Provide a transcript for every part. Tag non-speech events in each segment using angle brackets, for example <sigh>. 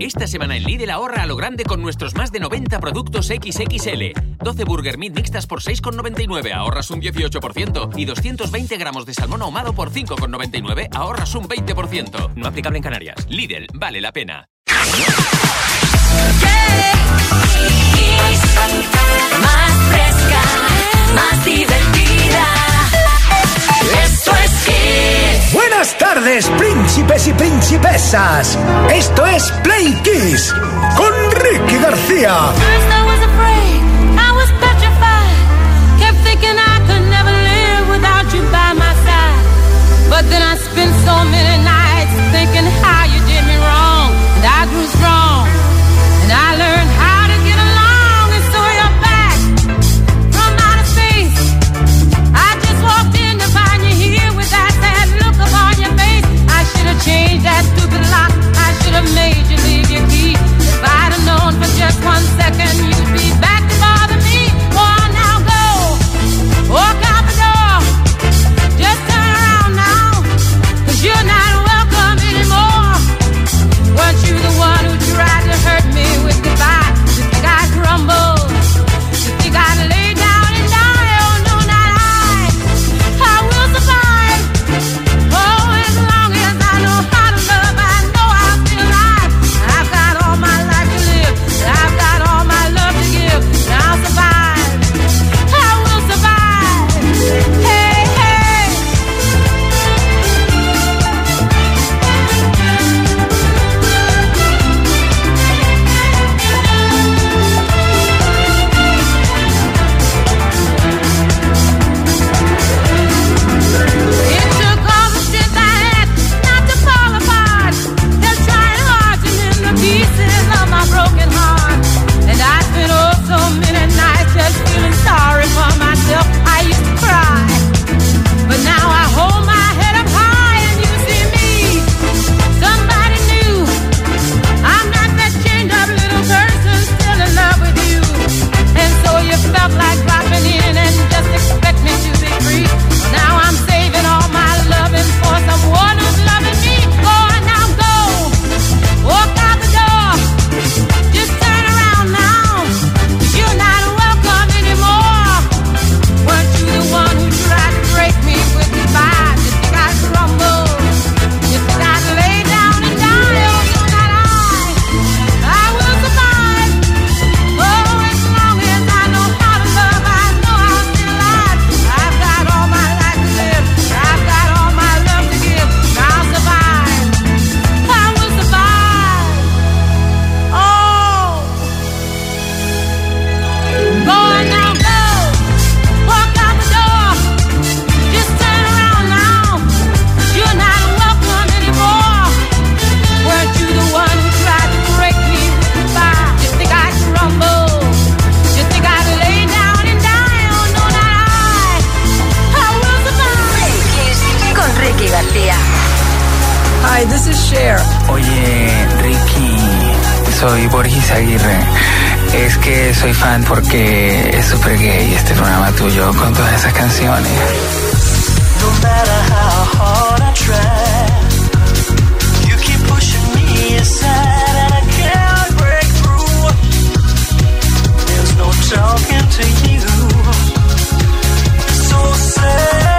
Esta semana en Lidl ahorra a lo grande con nuestros más de 90 productos XXL. 12 burger meat mixtas por 6,99 ahorras un 18% y 220 gramos de salmón ahumado por 5,99 ahorras un 20%. No aplicable en Canarias. Lidl, vale la pena. Más fresca, más divertida. Esto es Buenas tardes, príncipes y princesas. Esto es Play Kiss con Ricky García. But then I spent so many nights one second. soy Boris Aguirre. Es que soy fan porque es súper gay este programa tuyo con todas esas canciones. No matter how hard I try, you keep pushing me aside and I can't break through. There's no talking to you. So sad.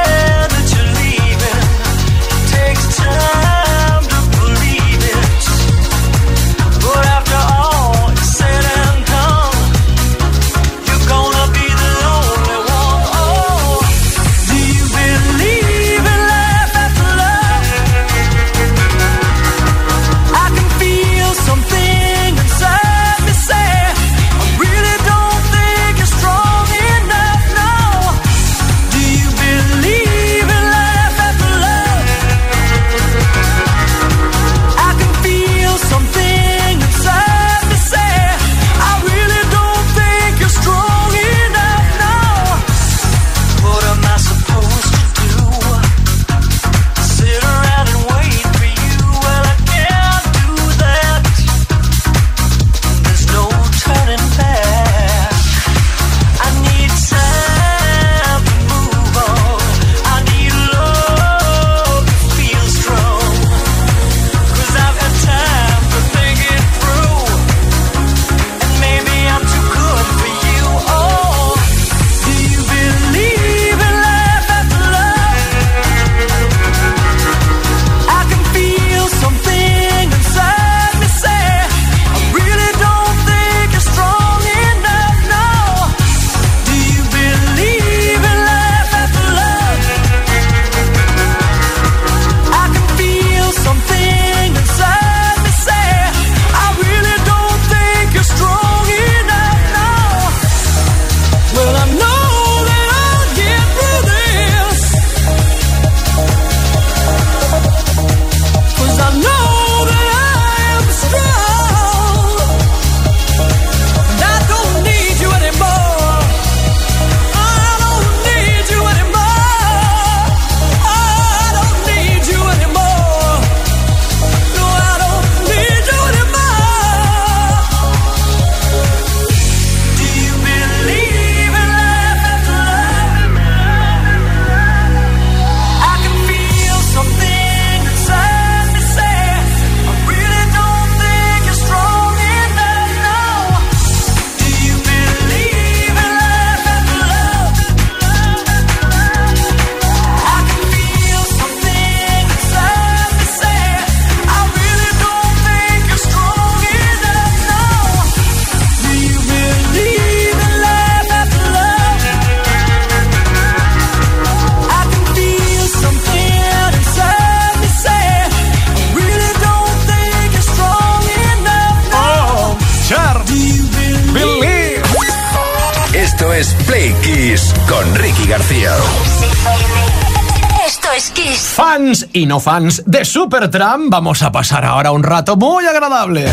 Y no fans de Supertram, vamos a pasar ahora un rato muy agradable.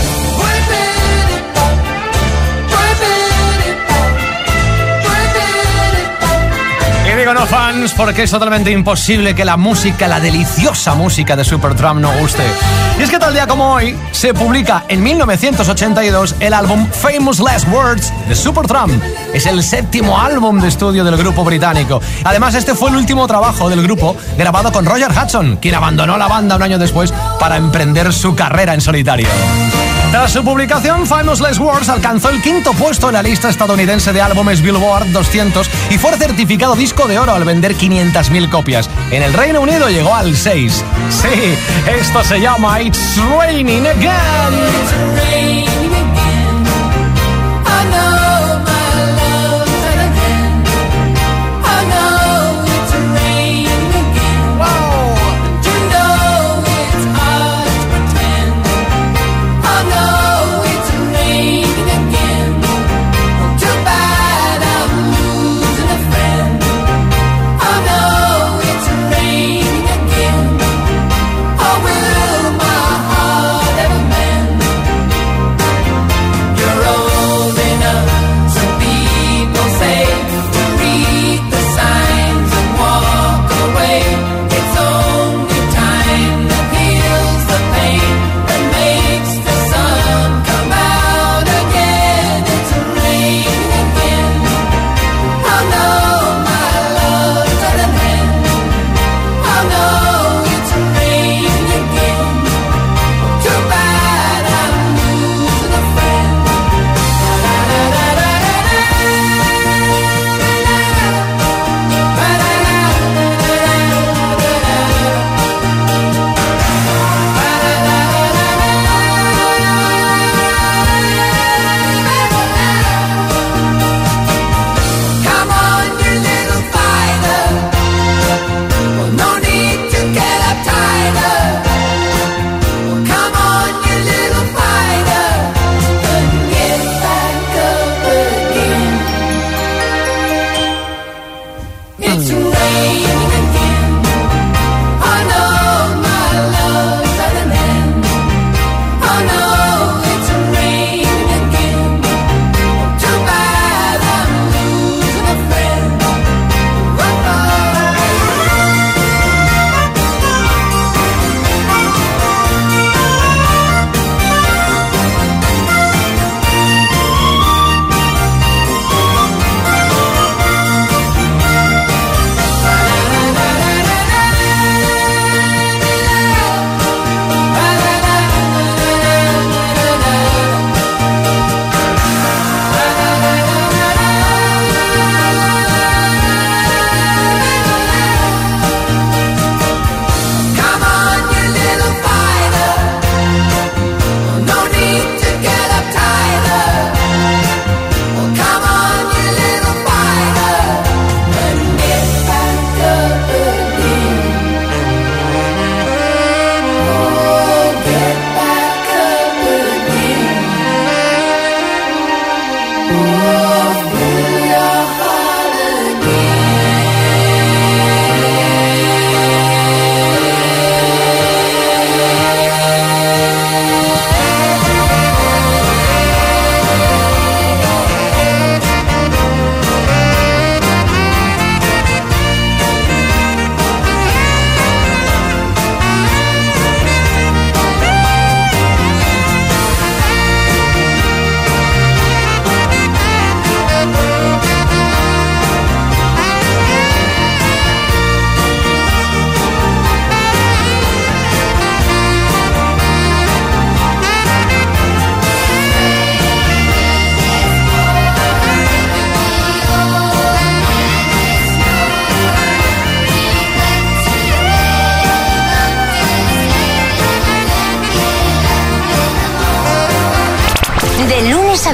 Digo no fans porque es totalmente imposible que la música, la deliciosa música de Supertramp no guste. Y es que tal día como hoy se publica en 1982 el álbum Famous Last Words de Supertramp. Es el séptimo álbum de estudio del grupo británico. Además, este fue el último trabajo del grupo grabado con Roger Hudson, quien abandonó la banda un año después para emprender su carrera en solitario. Tras su publicación, Famous Last Words alcanzó el quinto puesto en la lista estadounidense de álbumes Billboard 200 y fue certificado disco de oro al vender 500.000 copias. En el Reino Unido llegó al 6. Sí, esto se llama It's Raining Again.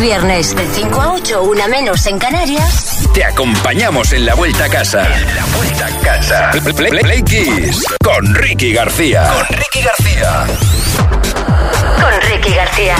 Viernes, de 5 a 8, una menos en Canarias. Te acompañamos en la vuelta a casa. En la vuelta a casa. Play, Play- Play Kiss con Ricky García. Con Ricky García. Con Ricky García.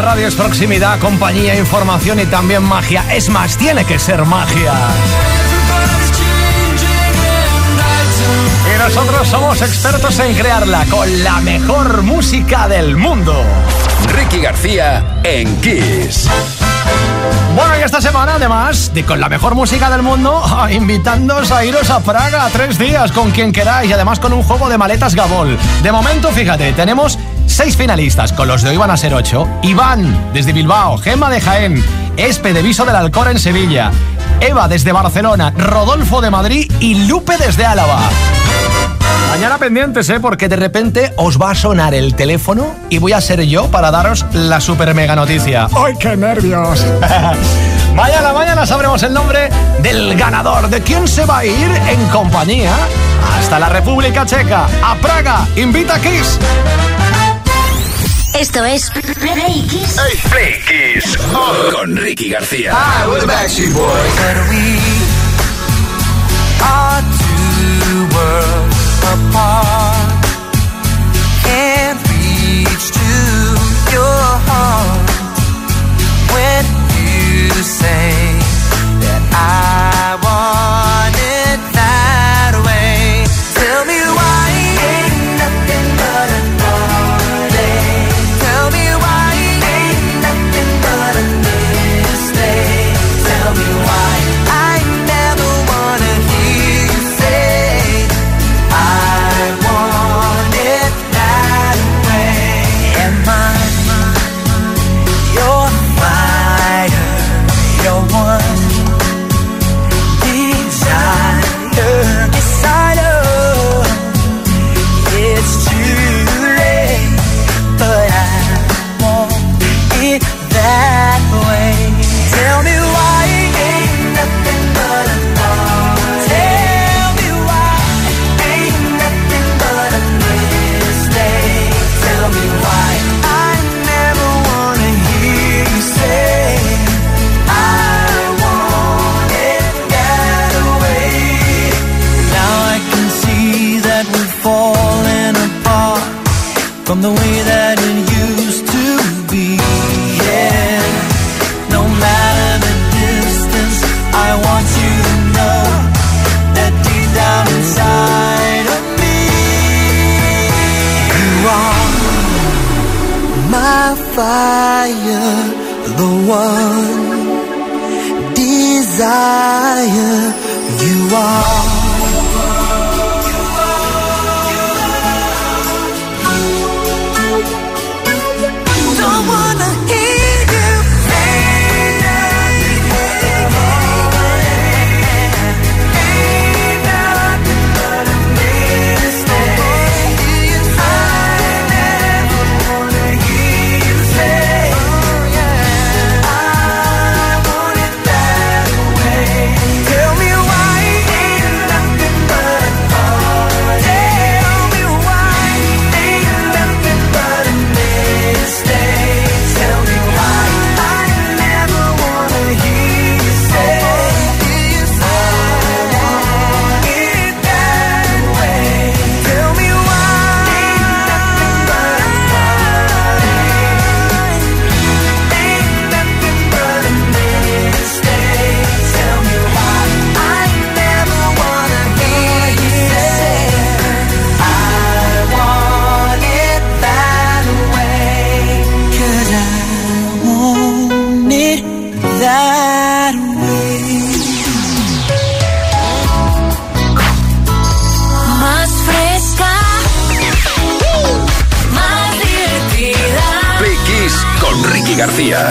La radio es proximidad, compañía, información y también magia. Es más, tiene que ser magia. Y nosotros somos expertos en crearla con la mejor música del mundo. Ricky García en Kiss. Bueno, y esta semana, además de con la mejor música del mundo, <laughs> invitándoos a iros a Praga a tres días con quien queráis y además con un juego de maletas Gabol. De momento, fíjate, tenemos seis finalistas, con los de hoy van a ser ocho. Iván, desde Bilbao, Gema de Jaén, Espe de Viso del Alcor en Sevilla, Eva desde Barcelona, Rodolfo de Madrid y Lupe desde Álava. Mañana pendientes, ¿eh? Porque de repente os va a sonar el teléfono y voy a ser yo para daros la super mega noticia. ¡Ay, qué nervios! <laughs> mañana, mañana sabremos el nombre del ganador, de quién se va a ir en compañía hasta la República Checa, a Praga. Invita a Kiss. Esto es Play Kiss. Play Kiss con Ricky García. are two worlds apart. Can't reach to your heart when you say that I fire, the one desire. You are. García.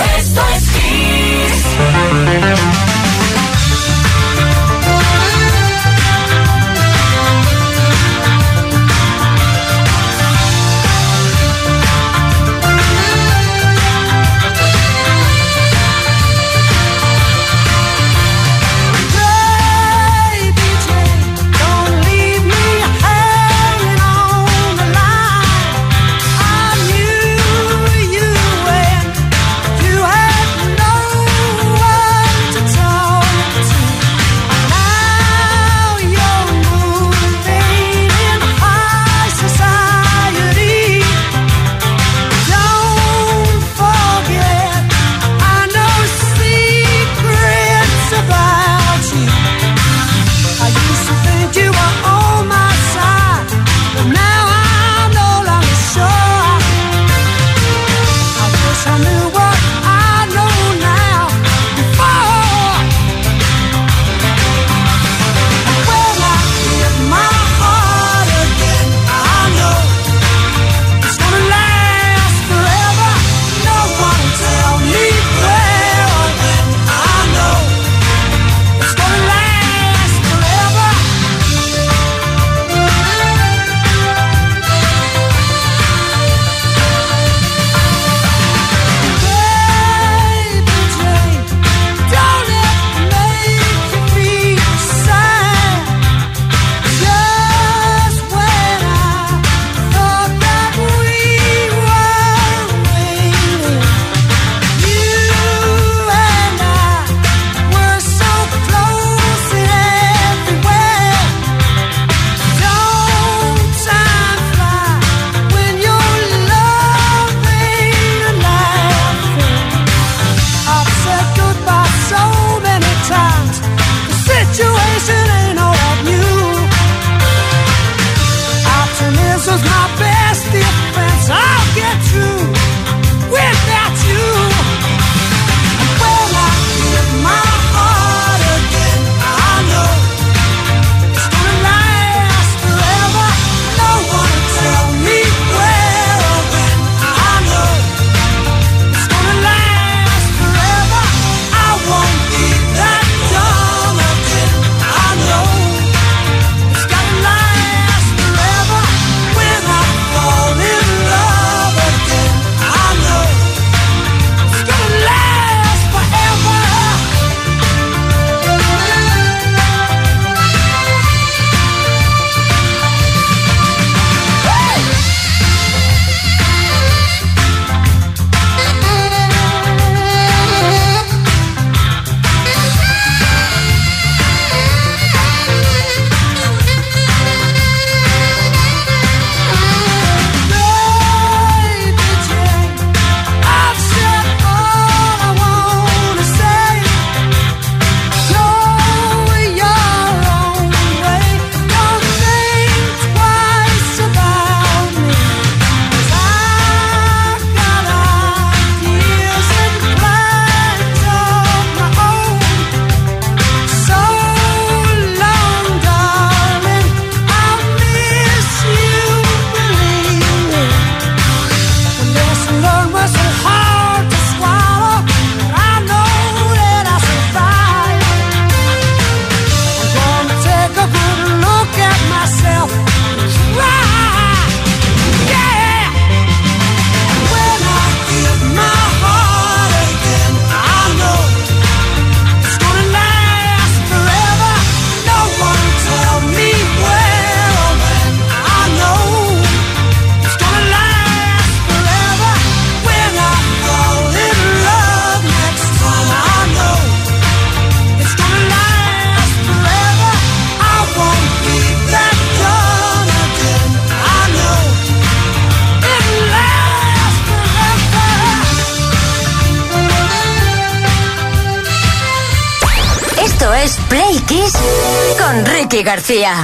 García.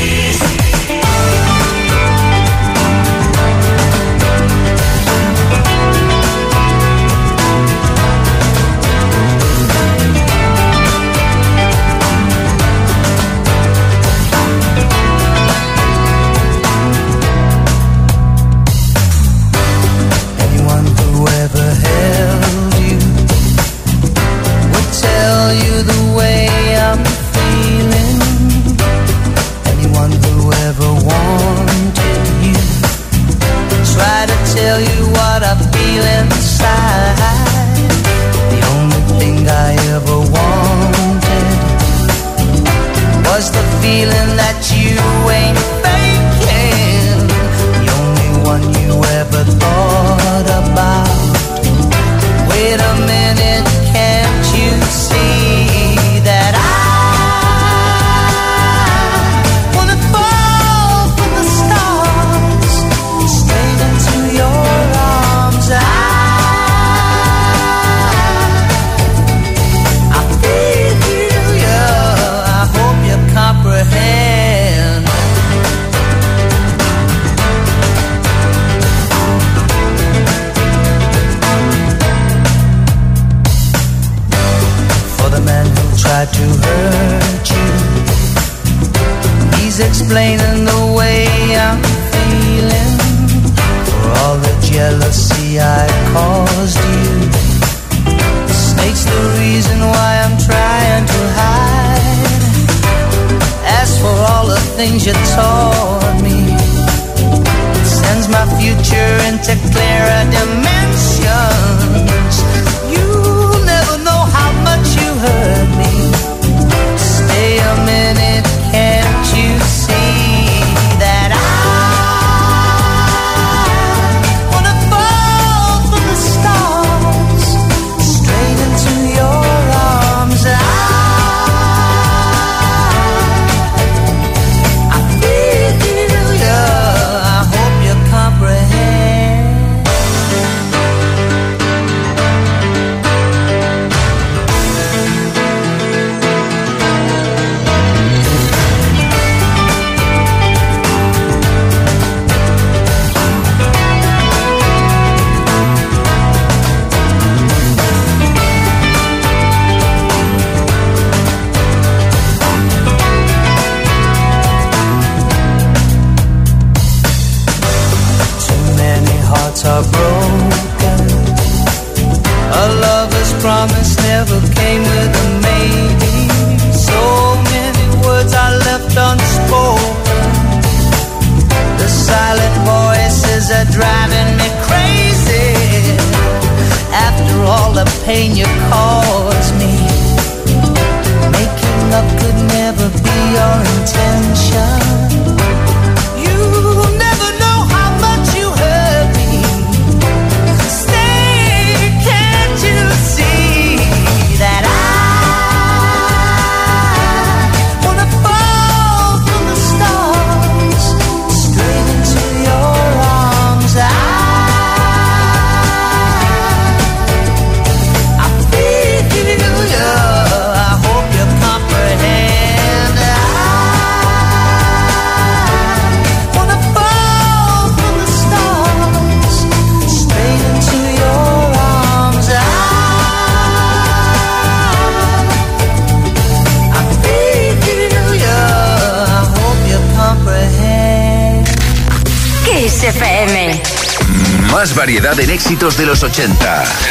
variedad en éxitos de los 80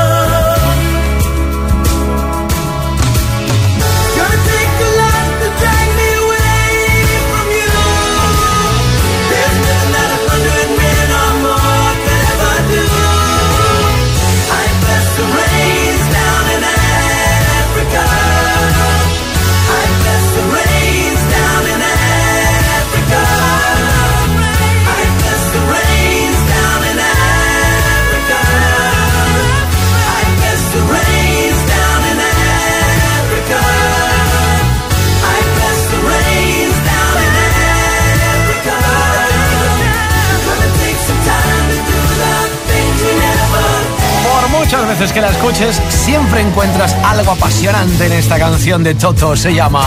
Veces que la escuches, siempre encuentras algo apasionante en esta canción de Toto. Se llama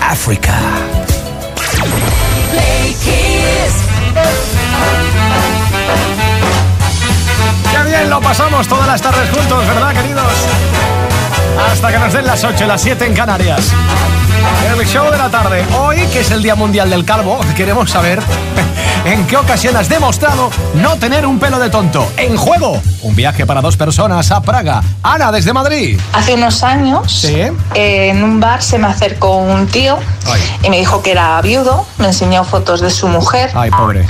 África. Qué bien lo pasamos todas las tardes juntos, ¿verdad, queridos? Hasta que nos den las 8, las 7 en Canarias. El show de la tarde. Hoy, que es el Día Mundial del Calvo, queremos saber <laughs> en qué ocasión has demostrado no tener un pelo de tonto. En juego, un viaje para dos personas a Praga. Ana, desde Madrid. Hace unos años, eh, en un bar se me acercó un tío y me dijo que era viudo, me enseñó fotos de su mujer. Ay, pobre.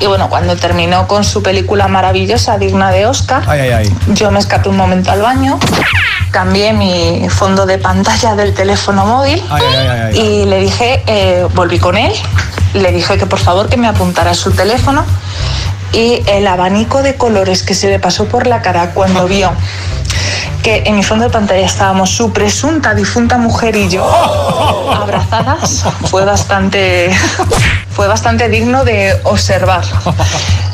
Y bueno, cuando terminó con su película maravillosa, digna de Oscar, Ay, ay, ay. yo me escapé un momento al baño, cambié mi fondo de pantalla del teléfono móvil y le dije, eh, volví con él, le dije que por favor que me apuntara su teléfono. Y el abanico de colores que se le pasó por la cara cuando vio que en mi fondo de pantalla estábamos su presunta difunta mujer y yo <laughs> abrazadas fue bastante fue bastante digno de observar.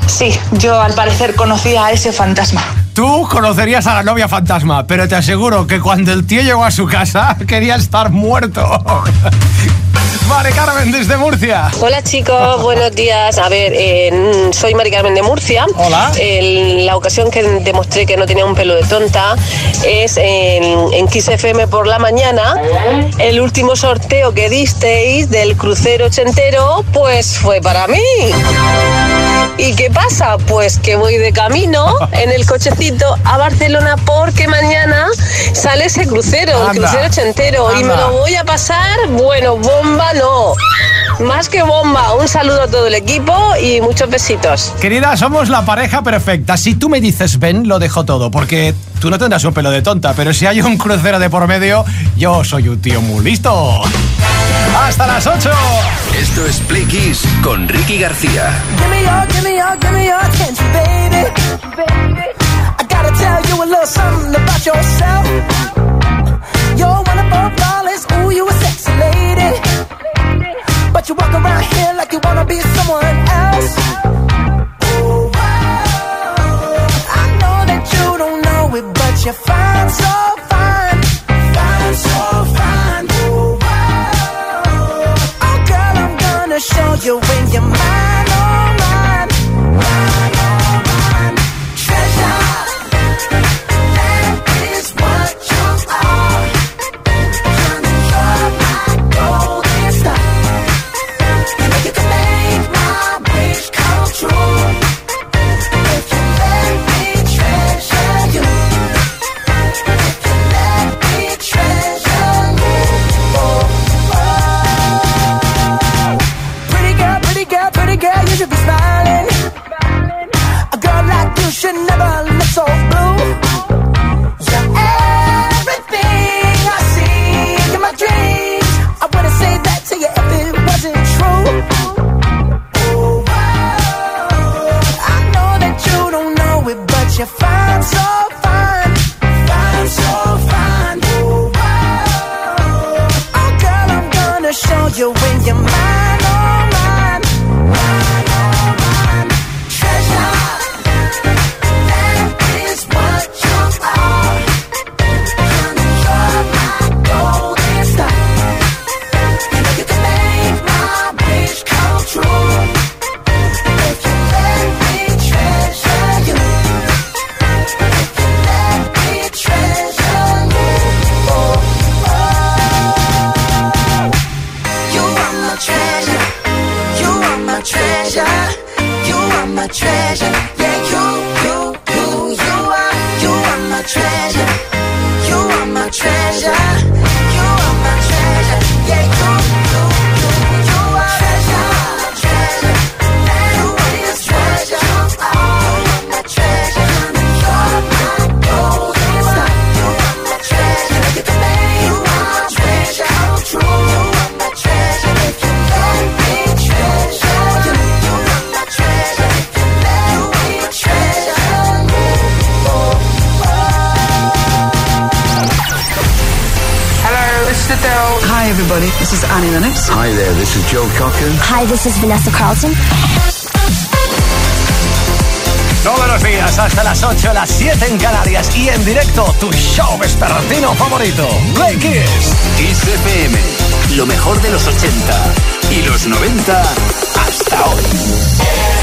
Sí, yo al parecer conocía a ese fantasma. Tú conocerías a la novia fantasma, pero te aseguro que cuando el tío llegó a su casa <laughs> quería estar muerto. Vale, Carmen, desde Murcia. Hola chicos, buenos días. A ver, eh, soy Mari Carmen de Murcia. Hola. El- la ocasión que demostré que no tenía un pelo de tonta es en, en Kiss FM por la mañana. El último sorteo que disteis del crucero ochentero, pues fue para mí. ¿Y qué pasa? Pues que voy de camino en el cochecito a Barcelona porque mañana sale ese crucero, el Anda. crucero ochentero, y me Anda. lo voy a pasar, bueno, bomba no. Más que bomba, un saludo a todo el equipo y muchos besitos. Querida, somos la pareja perfecta. Si tú me dices ven, lo dejo todo, porque tú no tendrás un pelo de tonta, pero si hay un crucero de por medio, yo soy un tío muy listo. Hasta las 8. Esto es Play Kiss con Ricky García. Give me your, give me your, give me your attention, baby. I gotta tell you a little something about yourself. You're one of our flawless, ooh, you a sexy lady. But you walk around here like you wanna be someone else. Wow. I know that you don't know it, but you're fine, so This is Vanessa Carlton. Todos los días hasta las 8, las 7 en Canarias y en directo tu show vespertino favorito, Play Kiss. Kiss FM, lo mejor de los 80 y los 90 hasta hoy.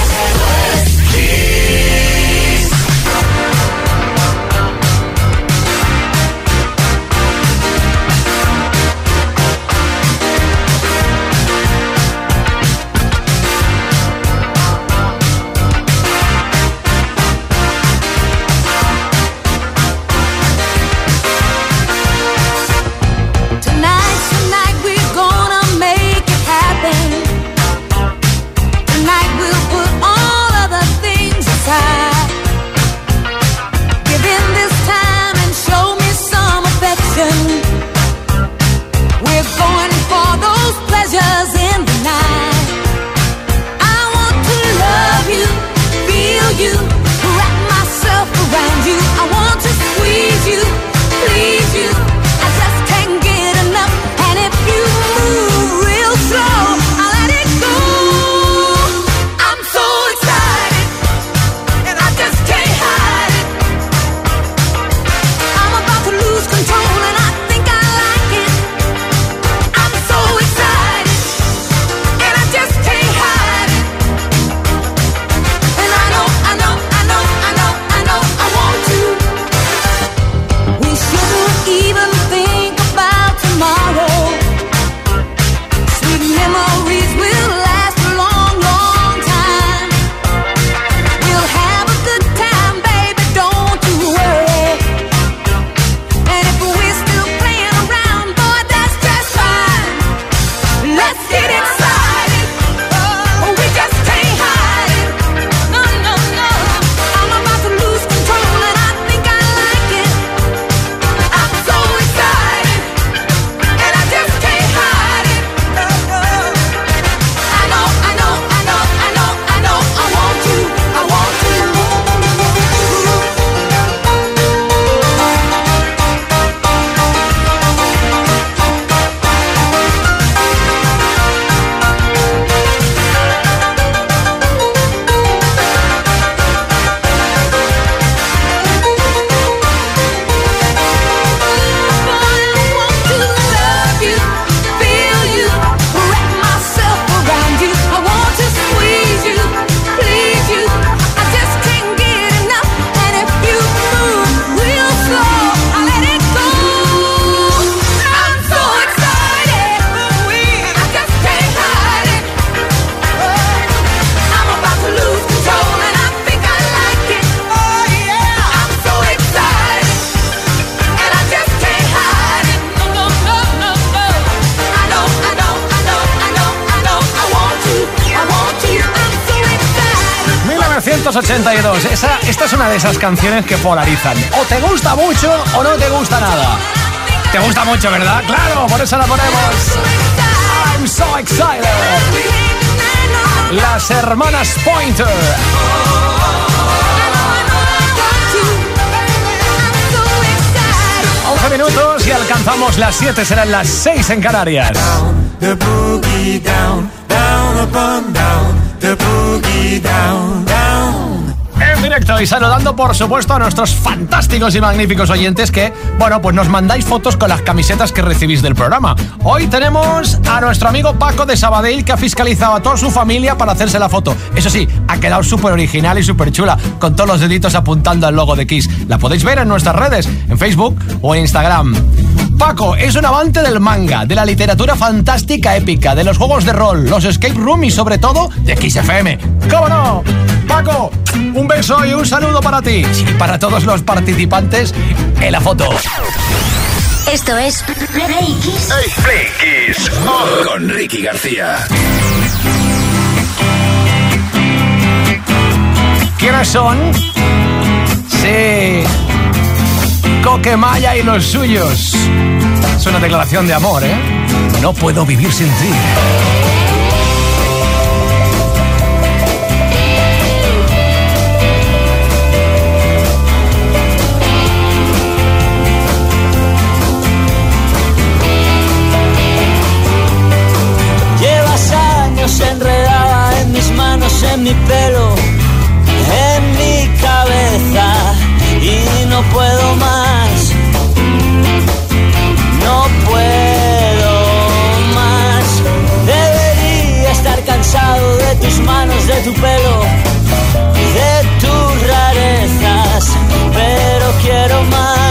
canciones que polarizan. O te gusta mucho o no te gusta nada. Te gusta mucho, ¿verdad? Claro, por eso la ponemos. I'm so excited. Las hermanas Pointer. minutos y alcanzamos las 7, serán las 6 en Canarias directo y saludando, por supuesto, a nuestros fantásticos y magníficos oyentes que, bueno, pues nos mandáis fotos con las camisetas que recibís del programa. Hoy tenemos a nuestro amigo Paco de Sabadell que ha fiscalizado a toda su familia para hacerse la foto. Eso sí, ha quedado súper original y súper chula, con todos los deditos apuntando al logo de Kiss. La podéis ver en nuestras redes, en Facebook o en Instagram. Paco es un amante del manga, de la literatura fantástica épica, de los juegos de rol, los escape room y sobre todo de XFM. ¿Cómo no? Paco, un beso y un saludo para ti. Y para todos los participantes en la foto. Esto es Play Kiss. Play Kiss con Ricky García. ¿Quiénes son? Sí. Coquemaya y los suyos. Es una declaración de amor, ¿eh? No puedo vivir sin ti. Llevas años enredada en mis manos, en mi pelo, en mi cabeza y no puedo más. Tu pelo, de tus rarezas, pero quiero más.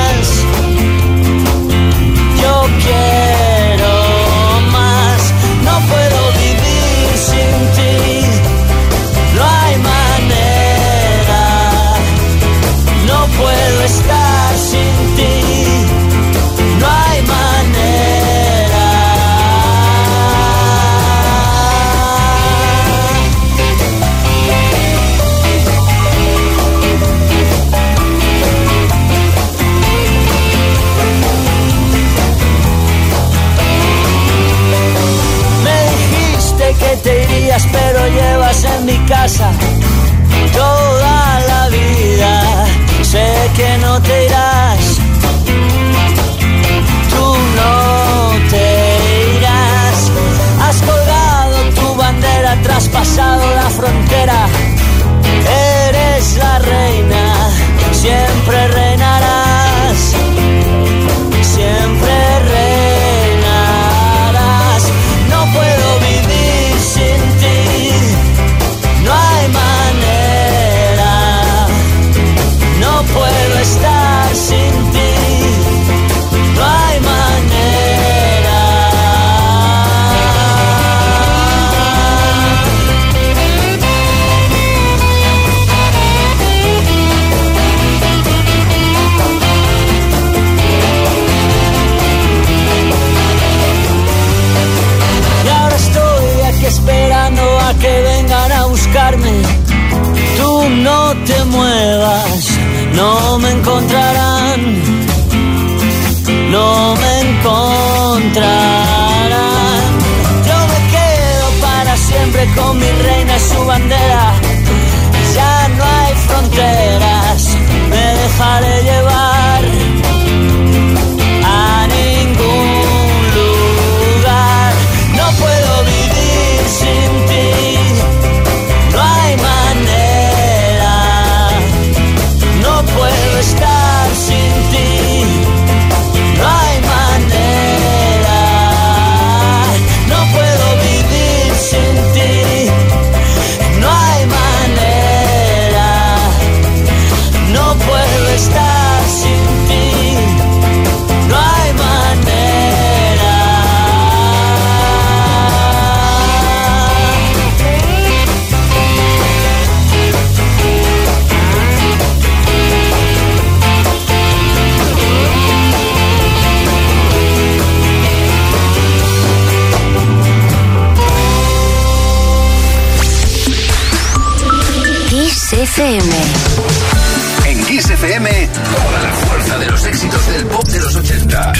FM. En Kiss FM, toda la fuerza de los éxitos del pop de los 80.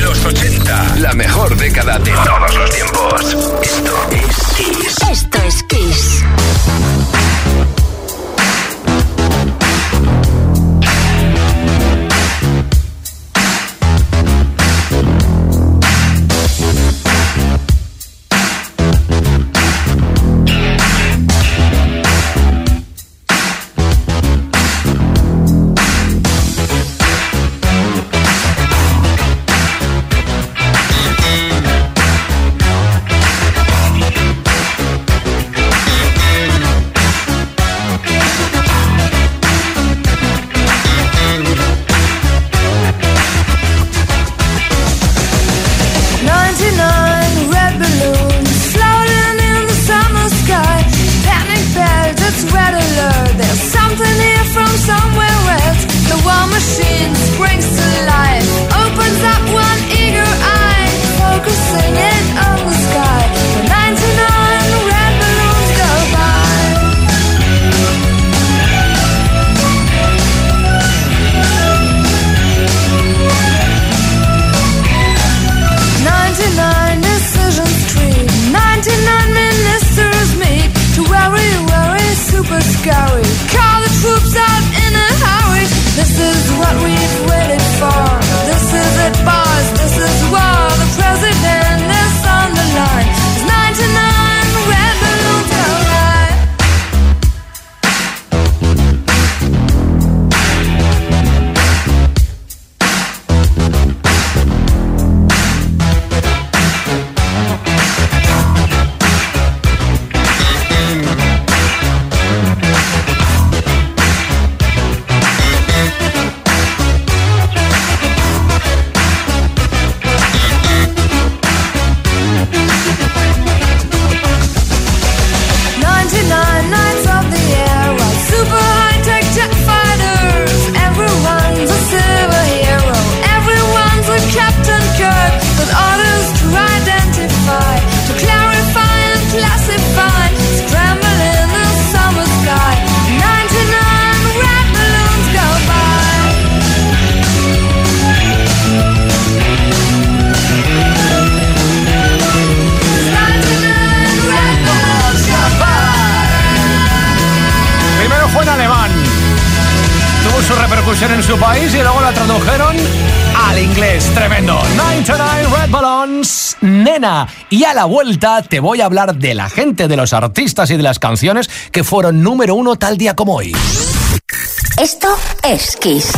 Los 80. La mejor década de todos los tiempos. Esto es Kiss. Esto es Kiss. A la vuelta te voy a hablar de la gente, de los artistas y de las canciones que fueron número uno tal día como hoy. Esto es Kiss.